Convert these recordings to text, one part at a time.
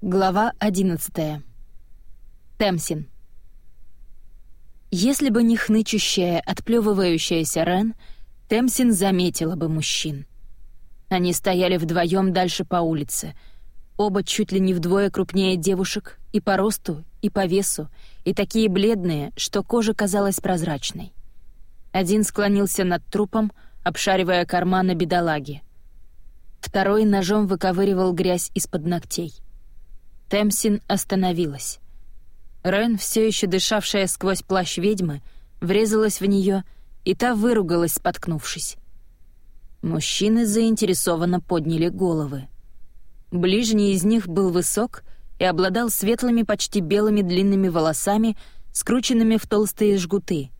Глава 11. Темсин. Если бы не хнычущая, отплёвывающаяся Рен, Темсин заметила бы мужчин. Они стояли вдвоем дальше по улице, оба чуть ли не вдвое крупнее девушек и по росту, и по весу, и такие бледные, что кожа казалась прозрачной. Один склонился над трупом, обшаривая карманы бедолаги. Второй ножом выковыривал грязь из-под ногтей — Темсин остановилась. Рен, все еще дышавшая сквозь плащ ведьмы, врезалась в нее, и та выругалась, споткнувшись. Мужчины заинтересованно подняли головы. Ближний из них был высок и обладал светлыми, почти белыми длинными волосами, скрученными в толстые жгуты.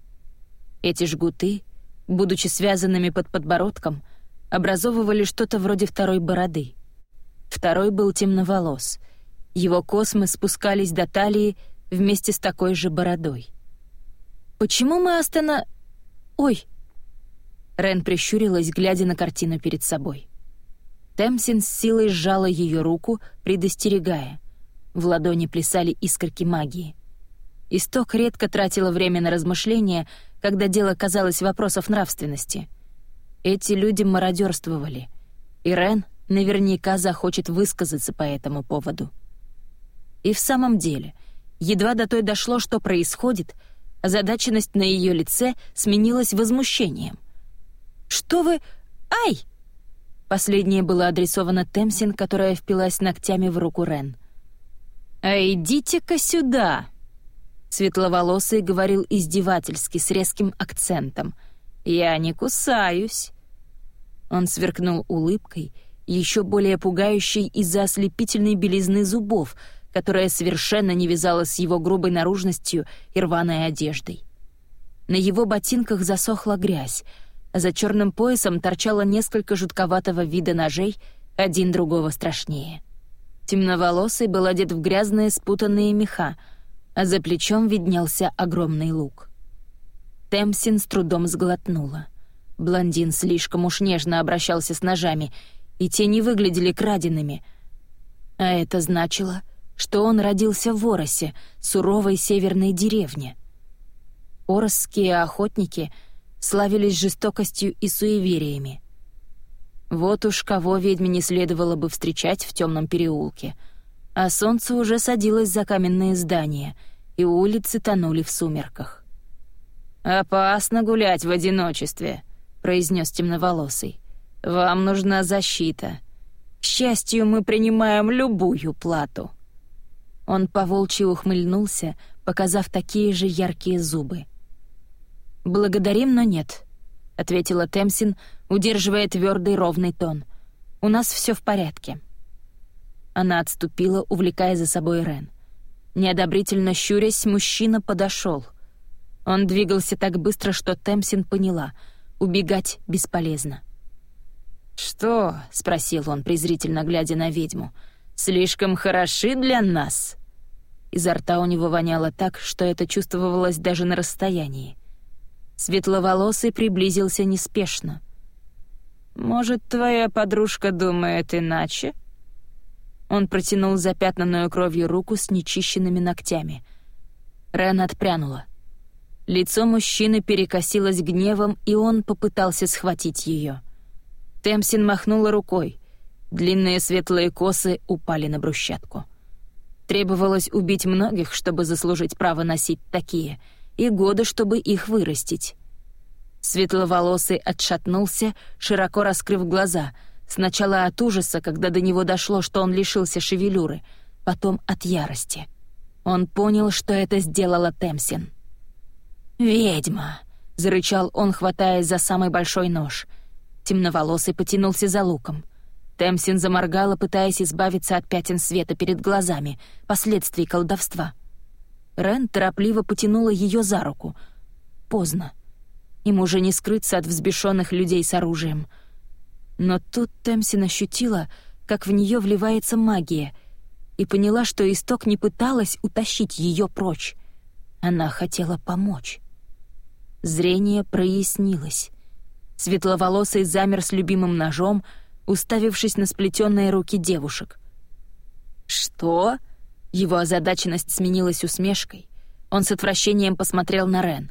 Эти жгуты, будучи связанными под подбородком, образовывали что-то вроде второй бороды. Второй был темноволос — его космы спускались до талии вместе с такой же бородой. «Почему мы остана... Ой!» Рен прищурилась, глядя на картину перед собой. Темсин с силой сжала ее руку, предостерегая. В ладони плясали искорки магии. Исток редко тратила время на размышления, когда дело казалось вопросов нравственности. Эти люди мародерствовали, и Рен наверняка захочет высказаться по этому поводу. И в самом деле, едва до той дошло, что происходит, озадаченность на ее лице сменилась возмущением. «Что вы... Ай!» Последнее было адресовано Темсин, которая впилась ногтями в руку Рен. «А идите-ка сюда!» Светловолосый говорил издевательски, с резким акцентом. «Я не кусаюсь!» Он сверкнул улыбкой, еще более пугающей из-за ослепительной белизны зубов — которая совершенно не вязалась с его грубой наружностью и рваной одеждой. На его ботинках засохла грязь, а за черным поясом торчало несколько жутковатого вида ножей, один другого страшнее. Темноволосый был одет в грязные спутанные меха, а за плечом виднелся огромный лук. Темсин с трудом сглотнула. Блондин слишком уж нежно обращался с ножами, и те не выглядели краденными. А это значило, что он родился в Оросе, суровой северной деревне. Оросские охотники славились жестокостью и суевериями. Вот уж кого ведьме не следовало бы встречать в темном переулке. А солнце уже садилось за каменные здания, и улицы тонули в сумерках. «Опасно гулять в одиночестве», — произнес темноволосый. «Вам нужна защита. К счастью, мы принимаем любую плату». Он поволчьи ухмыльнулся, показав такие же яркие зубы. «Благодарим, но нет», — ответила Темсин, удерживая твердый ровный тон. «У нас все в порядке». Она отступила, увлекая за собой Рен. Неодобрительно щурясь, мужчина подошел. Он двигался так быстро, что Темсин поняла — убегать бесполезно. «Что?» — спросил он, презрительно глядя на ведьму. «Слишком хороши для нас?» Изо рта у него воняло так, что это чувствовалось даже на расстоянии. Светловолосый приблизился неспешно. «Может, твоя подружка думает иначе?» Он протянул запятнанную кровью руку с нечищенными ногтями. Рен отпрянула. Лицо мужчины перекосилось гневом, и он попытался схватить ее. Темсин махнула рукой. Длинные светлые косы упали на брусчатку. Требовалось убить многих, чтобы заслужить право носить такие, и годы, чтобы их вырастить. Светловолосый отшатнулся, широко раскрыв глаза, сначала от ужаса, когда до него дошло, что он лишился шевелюры, потом от ярости. Он понял, что это сделала Темсин. «Ведьма!» — зарычал он, хватаясь за самый большой нож. Темноволосый потянулся за луком — Темсин заморгала, пытаясь избавиться от пятен света перед глазами, последствий колдовства. Рен торопливо потянула ее за руку. Поздно. Им уже не скрыться от взбешенных людей с оружием. Но тут Темсин ощутила, как в нее вливается магия, и поняла, что исток не пыталась утащить ее прочь. Она хотела помочь. Зрение прояснилось. Светловолосый замер с любимым ножом — уставившись на сплетенные руки девушек. «Что?» Его озадаченность сменилась усмешкой. Он с отвращением посмотрел на Рен.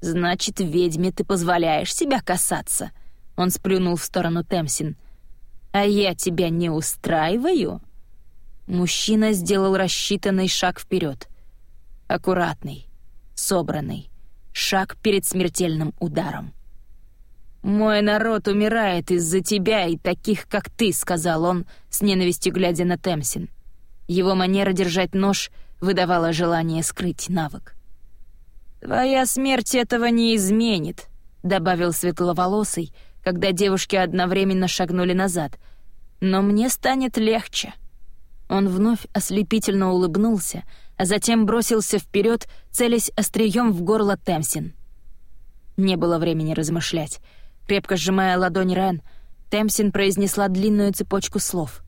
«Значит, ведьме ты позволяешь себя касаться?» Он сплюнул в сторону Темсин. «А я тебя не устраиваю?» Мужчина сделал рассчитанный шаг вперед. Аккуратный, собранный. Шаг перед смертельным ударом. «Мой народ умирает из-за тебя и таких, как ты», — сказал он, с ненавистью глядя на Темсин. Его манера держать нож выдавала желание скрыть навык. «Твоя смерть этого не изменит», — добавил светловолосый, когда девушки одновременно шагнули назад. «Но мне станет легче». Он вновь ослепительно улыбнулся, а затем бросился вперед, целясь острием в горло Темсин. Не было времени размышлять. Крепко сжимая ладонь Рен, Темсин произнесла длинную цепочку слов.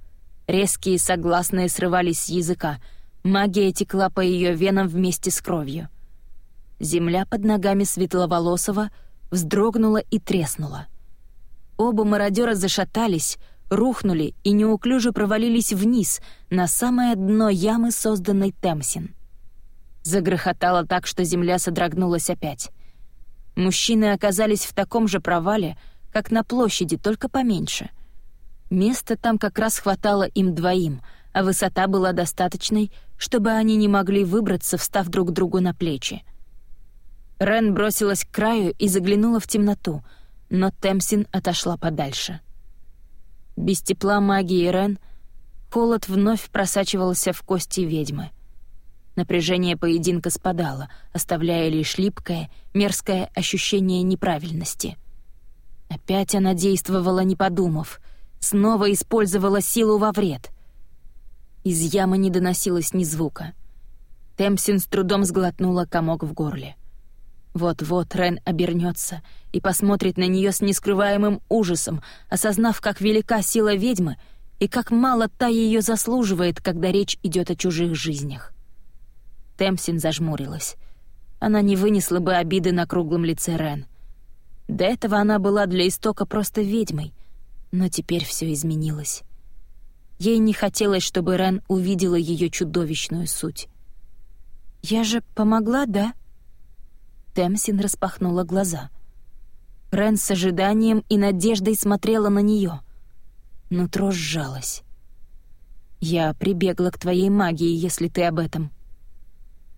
Резкие согласные срывались с языка. Магия текла по ее венам вместе с кровью. Земля под ногами Светловолосого вздрогнула и треснула. Оба мародера зашатались, рухнули и неуклюже провалились вниз, на самое дно ямы, созданной Темсин. Загрохотало так, что земля содрогнулась опять. Мужчины оказались в таком же провале, как на площади, только поменьше. Места там как раз хватало им двоим, а высота была достаточной, чтобы они не могли выбраться, встав друг другу на плечи. Рен бросилась к краю и заглянула в темноту, но Темсин отошла подальше. Без тепла магии Рен холод вновь просачивался в кости ведьмы — Напряжение поединка спадало, оставляя лишь липкое, мерзкое ощущение неправильности. Опять она действовала, не подумав, снова использовала силу во вред. Из ямы не доносилось ни звука. Темсин с трудом сглотнула комок в горле. Вот-вот Рен обернется и посмотрит на нее с нескрываемым ужасом, осознав, как велика сила ведьмы и как мало та ее заслуживает, когда речь идет о чужих жизнях. Темсин зажмурилась. Она не вынесла бы обиды на круглом лице Рен. До этого она была для истока просто ведьмой, но теперь все изменилось. Ей не хотелось, чтобы Рен увидела ее чудовищную суть. «Я же помогла, да?» Темсин распахнула глаза. Рен с ожиданием и надеждой смотрела на нее. Нутро сжалось. «Я прибегла к твоей магии, если ты об этом»,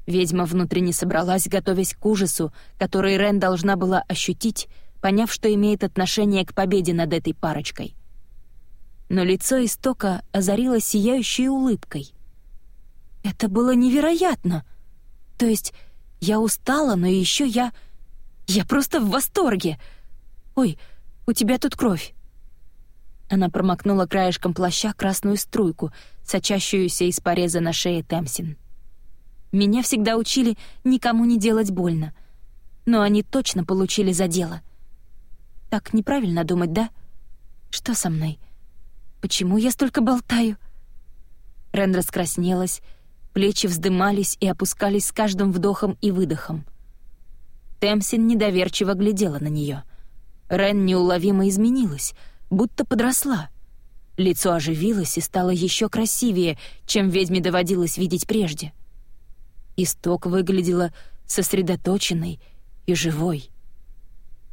Ведьма внутренне собралась, готовясь к ужасу, который Рен должна была ощутить, поняв, что имеет отношение к победе над этой парочкой. Но лицо истока озарилось сияющей улыбкой. «Это было невероятно! То есть я устала, но еще я... Я просто в восторге! Ой, у тебя тут кровь!» Она промокнула краешком плаща красную струйку, сочащуюся из пореза на шее Темсин. Меня всегда учили никому не делать больно. Но они точно получили за дело. Так неправильно думать, да? Что со мной? Почему я столько болтаю? Рен раскраснелась, плечи вздымались и опускались с каждым вдохом и выдохом. Темсин недоверчиво глядела на нее. Рен неуловимо изменилась, будто подросла. Лицо оживилось и стало еще красивее, чем ведьме доводилось видеть прежде — Исток выглядела сосредоточенной и живой.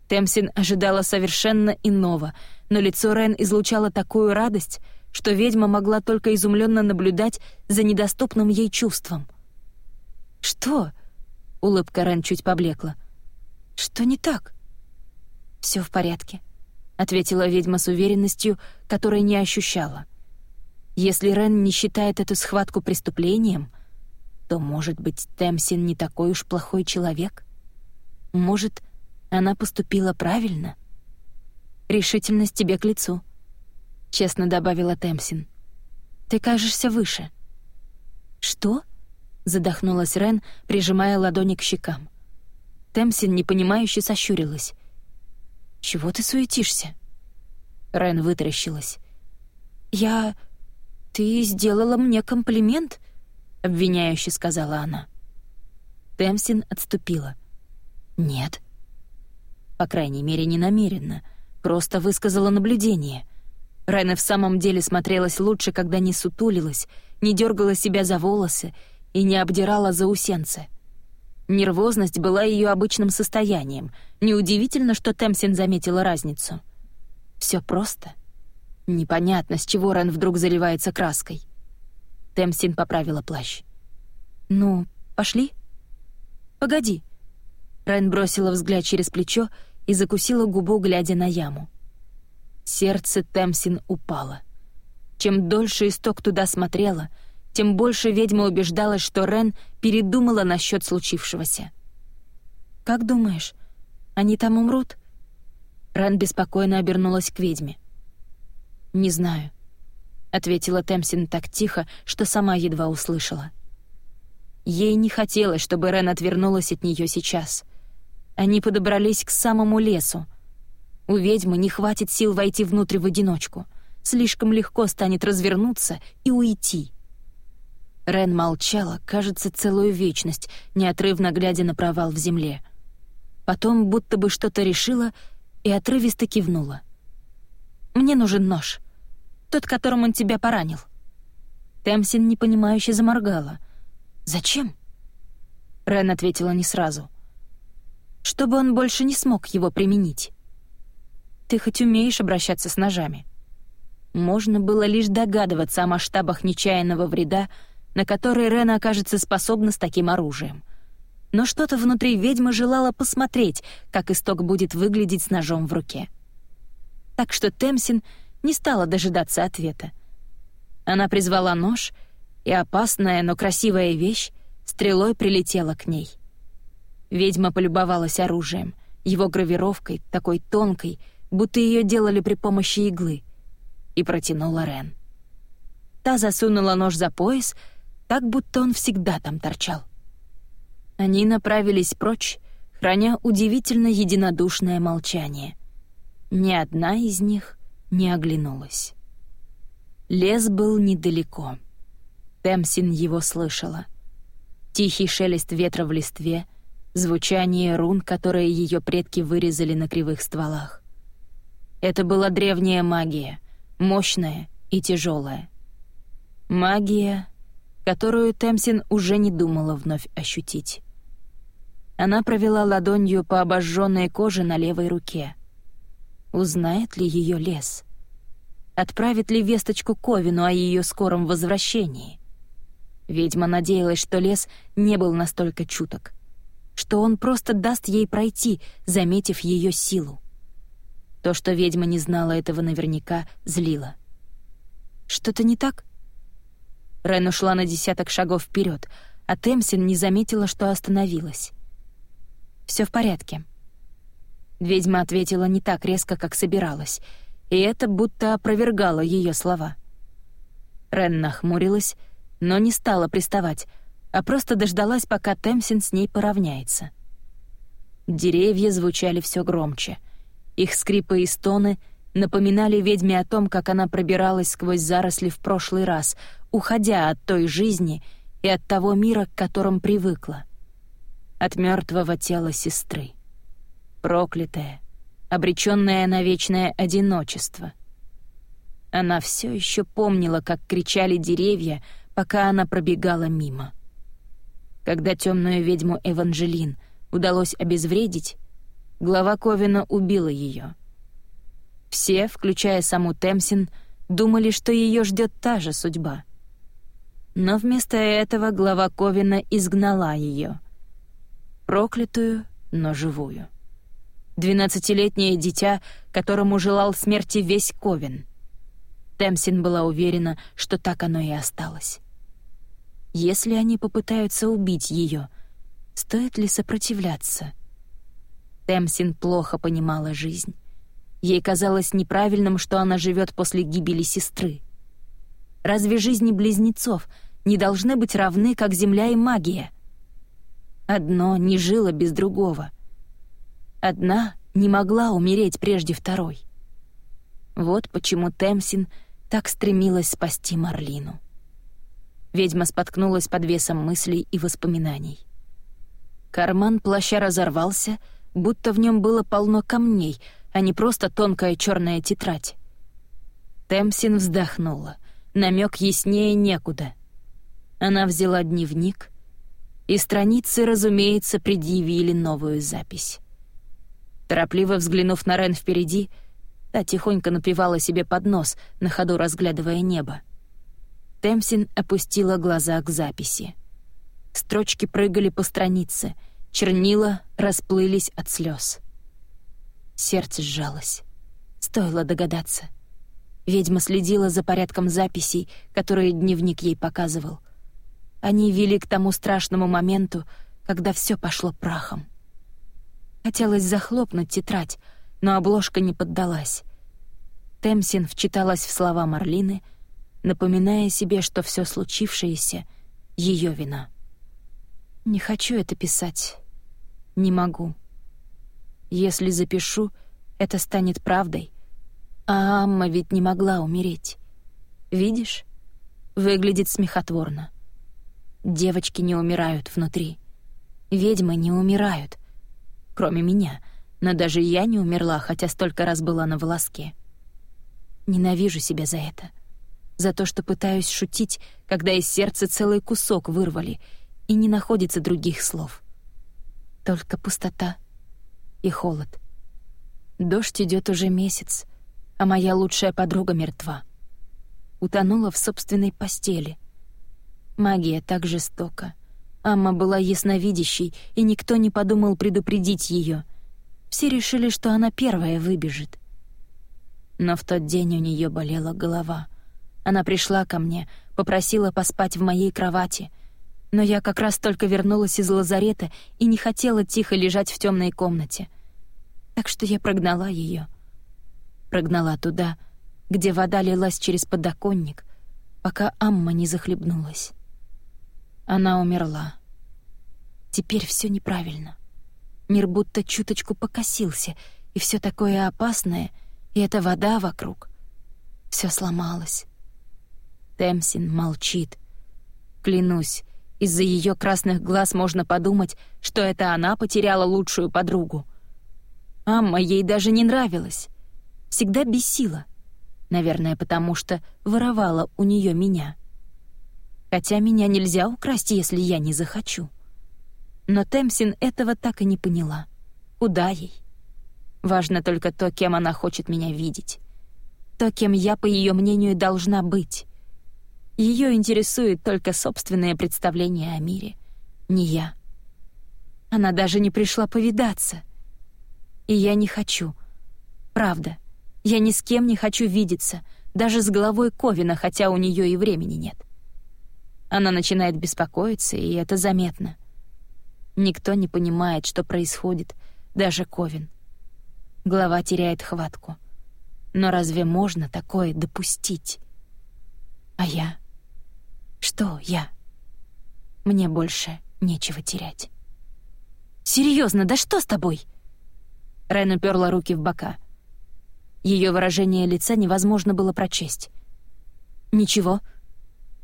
Темсин ожидала совершенно иного, но лицо Рен излучало такую радость, что ведьма могла только изумленно наблюдать за недоступным ей чувством. «Что?» — улыбка Рен чуть поблекла. «Что не так?» «Все в порядке», — ответила ведьма с уверенностью, которой не ощущала. «Если Рен не считает эту схватку преступлением, то, может быть, Темсин не такой уж плохой человек? Может, она поступила правильно? Решительность тебе к лицу, — честно добавила Темсин. Ты кажешься выше. Что? — задохнулась Рен, прижимая ладони к щекам. Темсин непонимающе сощурилась. «Чего ты суетишься?» Рен вытаращилась. «Я... Ты сделала мне комплимент?» — обвиняюще сказала она. Темсин отступила. «Нет». По крайней мере, не намеренно. Просто высказала наблюдение. Райна в самом деле смотрелась лучше, когда не сутулилась, не дергала себя за волосы и не обдирала заусенцы. Нервозность была ее обычным состоянием. Неудивительно, что Темсин заметила разницу. Все просто. Непонятно, с чего Рен вдруг заливается краской. Темсин поправила плащ. «Ну, пошли?» «Погоди». Рен бросила взгляд через плечо и закусила губу, глядя на яму. Сердце Темсин упало. Чем дольше исток туда смотрела, тем больше ведьма убеждалась, что Рен передумала насчет случившегося. «Как думаешь, они там умрут?» Рен беспокойно обернулась к ведьме. «Не знаю», — ответила Темсин так тихо, что сама едва услышала. Ей не хотелось, чтобы Рен отвернулась от нее сейчас. Они подобрались к самому лесу. У ведьмы не хватит сил войти внутрь в одиночку. Слишком легко станет развернуться и уйти. Рен молчала, кажется, целую вечность, неотрывно глядя на провал в земле. Потом будто бы что-то решила и отрывисто кивнула. «Мне нужен нож. Тот, которым он тебя поранил». Темсин непонимающе заморгала — «Зачем?» Рен ответила не сразу. «Чтобы он больше не смог его применить. Ты хоть умеешь обращаться с ножами?» Можно было лишь догадываться о масштабах нечаянного вреда, на который Рен окажется способна с таким оружием. Но что-то внутри ведьмы желало посмотреть, как исток будет выглядеть с ножом в руке. Так что Темсин не стала дожидаться ответа. Она призвала нож — и опасная, но красивая вещь стрелой прилетела к ней. Ведьма полюбовалась оружием, его гравировкой, такой тонкой, будто ее делали при помощи иглы, и протянула Рен. Та засунула нож за пояс, так будто он всегда там торчал. Они направились прочь, храня удивительно единодушное молчание. Ни одна из них не оглянулась. Лес был недалеко. Темсин его слышала. Тихий шелест ветра в листве, звучание рун, которые ее предки вырезали на кривых стволах. Это была древняя магия, мощная и тяжелая. Магия, которую Темсин уже не думала вновь ощутить. Она провела ладонью по обожженной коже на левой руке. Узнает ли ее лес? Отправит ли весточку Ковину о ее скором возвращении? Ведьма надеялась, что лес не был настолько чуток, что он просто даст ей пройти, заметив ее силу. То, что ведьма не знала этого наверняка, злило. «Что-то не так?» Рен ушла на десяток шагов вперед, а Темсин не заметила, что остановилась. Все в порядке». Ведьма ответила не так резко, как собиралась, и это будто опровергало ее слова. Рен нахмурилась, но не стала приставать, а просто дождалась, пока Темсин с ней поравняется. Деревья звучали все громче. Их скрипы и стоны напоминали ведьме о том, как она пробиралась сквозь заросли в прошлый раз, уходя от той жизни и от того мира, к которым привыкла. От мертвого тела сестры. Проклятая, обреченная на вечное одиночество. Она все еще помнила, как кричали деревья, пока она пробегала мимо. Когда темную ведьму Эванжелин удалось обезвредить, глава Ковина убила ее. Все, включая саму Темсин, думали, что ее ждет та же судьба. Но вместо этого глава Ковина изгнала ее. Проклятую, но живую. Двенадцатилетнее дитя, которому желал смерти весь Ковен. Темсин была уверена, что так оно и осталось. Если они попытаются убить ее, стоит ли сопротивляться? Темсин плохо понимала жизнь. Ей казалось неправильным, что она живет после гибели сестры. Разве жизни близнецов не должны быть равны, как земля и магия? Одно не жило без другого. Одна не могла умереть прежде второй. Вот почему Темсин так стремилась спасти Марлину. Ведьма споткнулась под весом мыслей и воспоминаний. Карман плаща разорвался, будто в нем было полно камней, а не просто тонкая черная тетрадь. Темсин вздохнула. Намек яснее некуда. Она взяла дневник, и страницы, разумеется, предъявили новую запись. Торопливо взглянув на Рен впереди, та тихонько напевала себе под нос, на ходу разглядывая небо. Темсин опустила глаза к записи. Строчки прыгали по странице, чернила расплылись от слез. Сердце сжалось. Стоило догадаться. Ведьма следила за порядком записей, которые дневник ей показывал. Они вели к тому страшному моменту, когда все пошло прахом. Хотелось захлопнуть тетрадь, но обложка не поддалась. Темсин вчиталась в слова Марлины, напоминая себе, что все случившееся — ее вина. «Не хочу это писать. Не могу. Если запишу, это станет правдой. А Амма ведь не могла умереть. Видишь? Выглядит смехотворно. Девочки не умирают внутри. Ведьмы не умирают кроме меня, но даже я не умерла, хотя столько раз была на волоске. Ненавижу себя за это. За то, что пытаюсь шутить, когда из сердца целый кусок вырвали, и не находится других слов. Только пустота и холод. Дождь идет уже месяц, а моя лучшая подруга мертва. Утонула в собственной постели. Магия так жестока. Амма была ясновидящей, и никто не подумал предупредить ее. Все решили, что она первая выбежит. Но в тот день у нее болела голова. Она пришла ко мне, попросила поспать в моей кровати. Но я как раз только вернулась из лазарета и не хотела тихо лежать в темной комнате. Так что я прогнала ее. Прогнала туда, где вода лилась через подоконник, пока Амма не захлебнулась. Она умерла. Теперь все неправильно. Мир будто чуточку покосился, и все такое опасное, и эта вода вокруг. Все сломалось. Темсин молчит. Клянусь, из-за ее красных глаз можно подумать, что это она потеряла лучшую подругу. Амма ей даже не нравилась. Всегда бесила. Наверное, потому что воровала у нее меня. Хотя меня нельзя украсть, если я не захочу. Но Темсин этого так и не поняла. Куда ей? Важно только то, кем она хочет меня видеть. То, кем я, по ее мнению, должна быть. Ее интересует только собственное представление о мире, не я. Она даже не пришла повидаться. И я не хочу. Правда, я ни с кем не хочу видеться, даже с головой Ковина, хотя у нее и времени нет. Она начинает беспокоиться, и это заметно. Никто не понимает, что происходит, даже Ковин. Глава теряет хватку. Но разве можно такое допустить? А я? Что я? Мне больше нечего терять. Серьезно, да что с тобой? Рен уперла руки в бока. Ее выражение лица невозможно было прочесть. «Ничего»,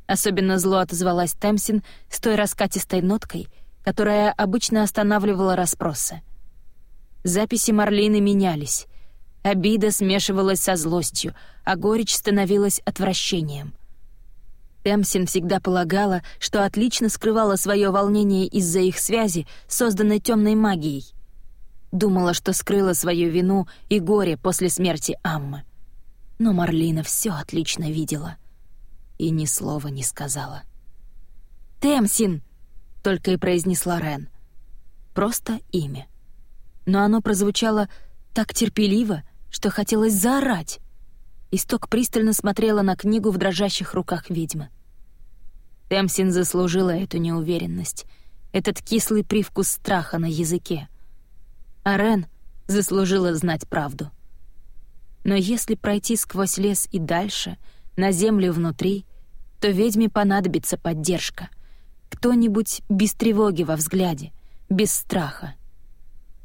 Особенно зло отозвалась Темсин с той раскатистой ноткой, которая обычно останавливала расспросы. Записи Марлины менялись. Обида смешивалась со злостью, а горечь становилась отвращением. Темсин всегда полагала, что отлично скрывала свое волнение из-за их связи, созданной темной магией. Думала, что скрыла свою вину и горе после смерти Аммы. Но Марлина все отлично видела — и ни слова не сказала. «Темсин!» — только и произнесла Рен. Просто имя. Но оно прозвучало так терпеливо, что хотелось заорать. Исток пристально смотрела на книгу в дрожащих руках ведьмы. Темсин заслужила эту неуверенность, этот кислый привкус страха на языке. А Рен заслужила знать правду. Но если пройти сквозь лес и дальше — на землю внутри, то ведьме понадобится поддержка. Кто-нибудь без тревоги во взгляде, без страха.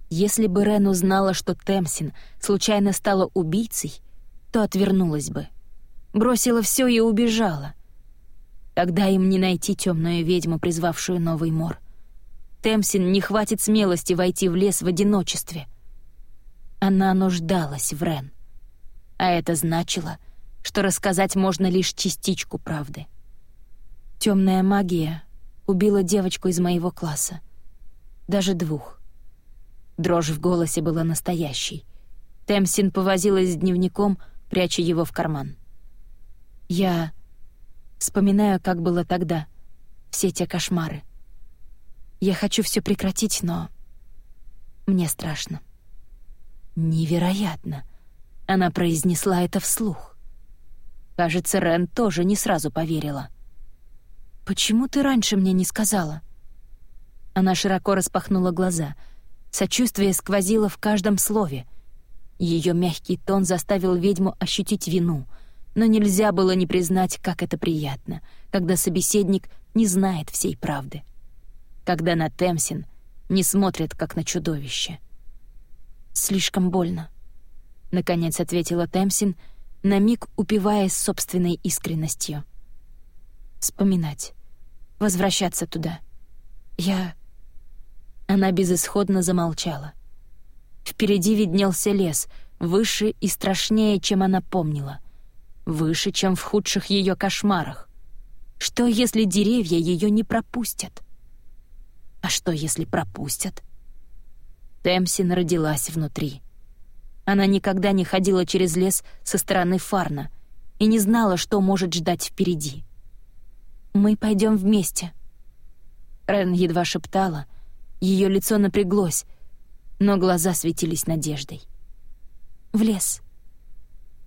Если бы Рен узнала, что Темсин случайно стала убийцей, то отвернулась бы. Бросила все и убежала. Тогда им не найти темную ведьму, призвавшую новый мор. Темсин не хватит смелости войти в лес в одиночестве. Она нуждалась в Рен. А это значило — что рассказать можно лишь частичку правды. Темная магия убила девочку из моего класса. Даже двух. Дрожь в голосе была настоящей. Темсин повозилась с дневником, пряча его в карман. Я вспоминаю, как было тогда, все те кошмары. Я хочу все прекратить, но мне страшно. Невероятно. Она произнесла это вслух. Кажется, Рен тоже не сразу поверила. «Почему ты раньше мне не сказала?» Она широко распахнула глаза. Сочувствие сквозило в каждом слове. Ее мягкий тон заставил ведьму ощутить вину, но нельзя было не признать, как это приятно, когда собеседник не знает всей правды. Когда на Темсин не смотрит, как на чудовище. «Слишком больно», — наконец ответила Темсин, на миг упиваясь собственной искренностью. «Вспоминать. Возвращаться туда. Я...» Она безысходно замолчала. Впереди виднелся лес, выше и страшнее, чем она помнила. Выше, чем в худших ее кошмарах. Что, если деревья ее не пропустят? А что, если пропустят? Темсин родилась внутри. Она никогда не ходила через лес со стороны Фарна и не знала, что может ждать впереди. «Мы пойдем вместе». Рен едва шептала, ее лицо напряглось, но глаза светились надеждой. «В лес».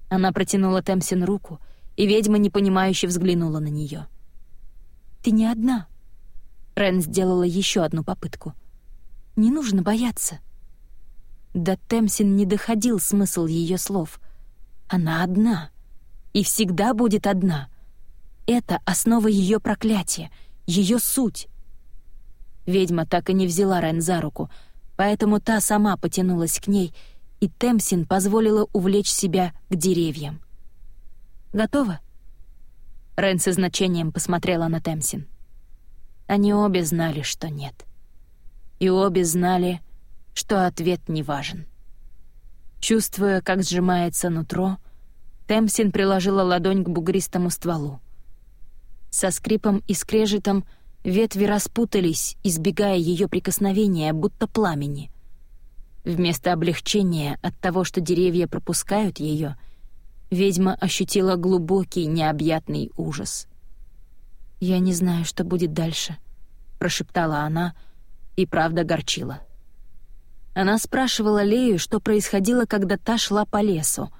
Она протянула Темсин руку, и ведьма непонимающе взглянула на нее. «Ты не одна». Рен сделала еще одну попытку. «Не нужно бояться». До Темсин не доходил смысл ее слов. Она одна. И всегда будет одна. Это основа ее проклятия, ее суть. Ведьма так и не взяла Рен за руку, поэтому та сама потянулась к ней, и Темсин позволила увлечь себя к деревьям. «Готово?» Рен со значением посмотрела на Темсин. Они обе знали, что нет. И обе знали, что ответ не важен. Чувствуя, как сжимается нутро, Темсин приложила ладонь к бугристому стволу. Со скрипом и скрежетом ветви распутались, избегая ее прикосновения, будто пламени. Вместо облегчения от того, что деревья пропускают ее, ведьма ощутила глубокий, необъятный ужас. «Я не знаю, что будет дальше», — прошептала она, и правда горчила. Она спрашивала Лею, что происходило, когда та шла по лесу.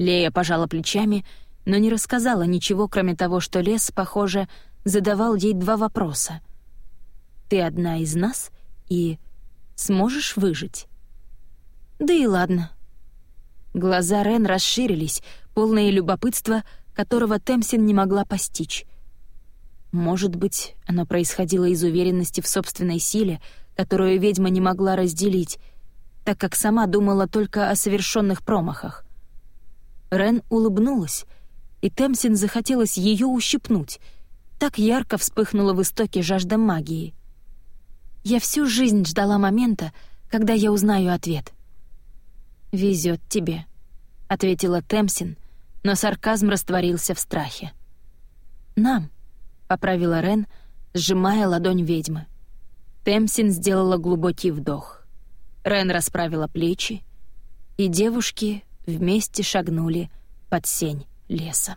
Лея пожала плечами, но не рассказала ничего, кроме того, что лес, похоже, задавал ей два вопроса. «Ты одна из нас и сможешь выжить?» «Да и ладно». Глаза Рен расширились, полные любопытства, которого Темсин не могла постичь. Может быть, оно происходило из уверенности в собственной силе, которую ведьма не могла разделить, так как сама думала только о совершенных промахах. Рен улыбнулась, и Темсин захотелось ее ущипнуть. Так ярко вспыхнула в истоке жажда магии. Я всю жизнь ждала момента, когда я узнаю ответ. «Везет тебе», — ответила Темсин, но сарказм растворился в страхе. «Нам», — поправила Рен, сжимая ладонь ведьмы. Темсин сделала глубокий вдох. Рен расправила плечи, и девушки вместе шагнули под сень леса.